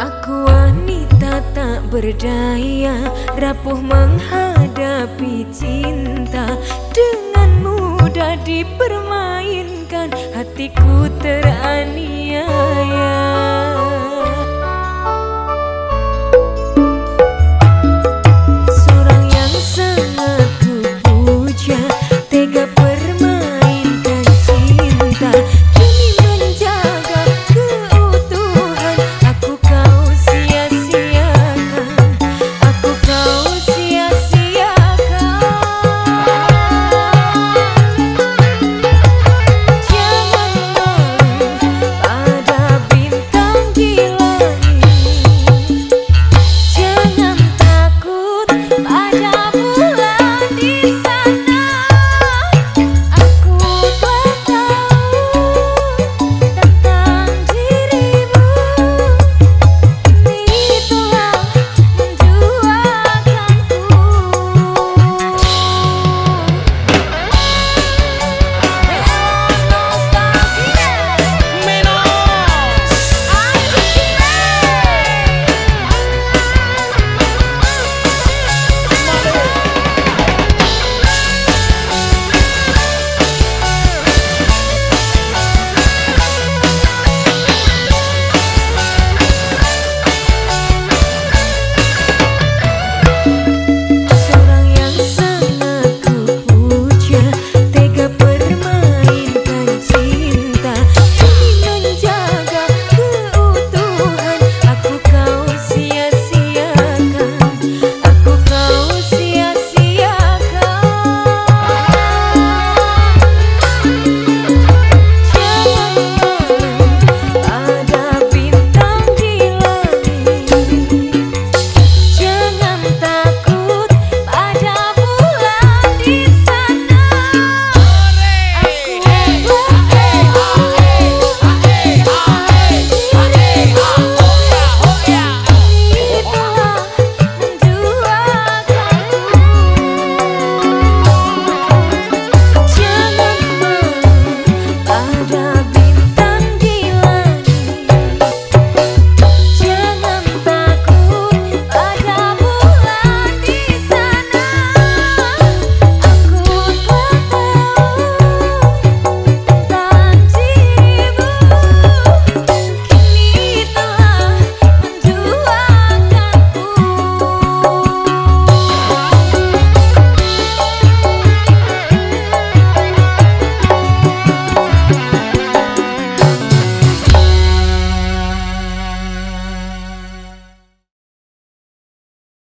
Aku wanita tak berdaya Rapuh menghadapi cinta. Dengan mudah dipermainkan Hatiku terang